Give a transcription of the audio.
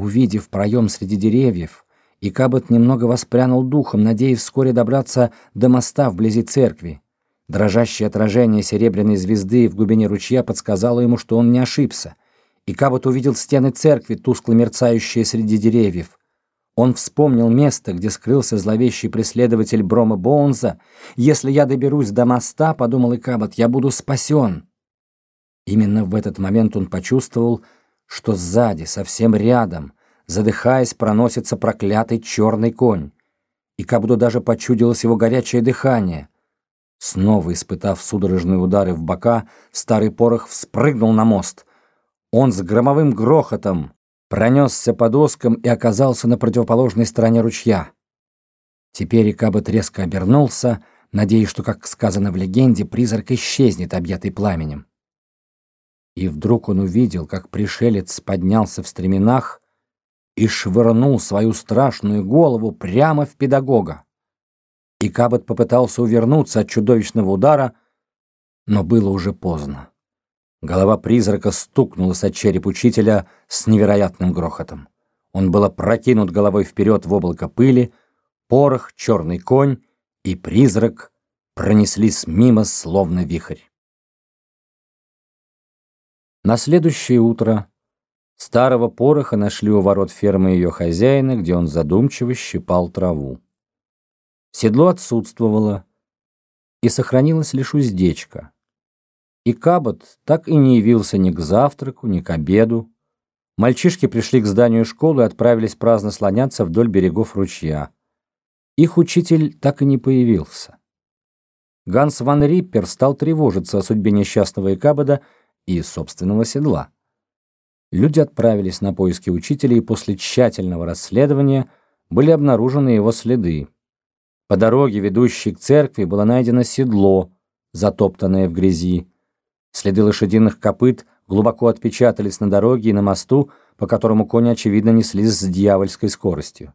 Увидев проем среди деревьев, Икабот немного воспрянул духом, надеясь вскоре добраться до моста вблизи церкви. Дрожащее отражение серебряной звезды в глубине ручья подсказало ему, что он не ошибся. Икабот увидел стены церкви, тускло мерцающие среди деревьев. Он вспомнил место, где скрылся зловещий преследователь Брома Боунза. «Если я доберусь до моста, — подумал Икабот, — я буду спасен». Именно в этот момент он почувствовал, что сзади, совсем рядом, задыхаясь, проносится проклятый черный конь. И Кабду даже почудилось его горячее дыхание. Снова испытав судорожные удары в бока, старый порох вспрыгнул на мост. Он с громовым грохотом пронесся по доскам и оказался на противоположной стороне ручья. Теперь Икабот резко обернулся, надеясь, что, как сказано в легенде, призрак исчезнет, объятый пламенем. И вдруг он увидел, как пришелец поднялся в стременах и швырнул свою страшную голову прямо в педагога. И Кабот попытался увернуться от чудовищного удара, но было уже поздно. Голова призрака стукнулась от череп учителя с невероятным грохотом. Он был опрокинут головой вперед в облако пыли, порох, черный конь и призрак пронеслись мимо, словно вихрь. На следующее утро старого пороха нашли у ворот фермы ее хозяина, где он задумчиво щипал траву. Седло отсутствовало, и сохранилась лишь уздечка. И Кабот так и не явился ни к завтраку, ни к обеду. Мальчишки пришли к зданию школы и отправились праздно слоняться вдоль берегов ручья. Их учитель так и не появился. Ганс ван Риппер стал тревожиться о судьбе несчастного Икабода и собственного седла. Люди отправились на поиски учителя, и после тщательного расследования были обнаружены его следы. По дороге, ведущей к церкви, было найдено седло, затоптанное в грязи. Следы лошадиных копыт глубоко отпечатались на дороге и на мосту, по которому кони, очевидно, неслись с дьявольской скоростью.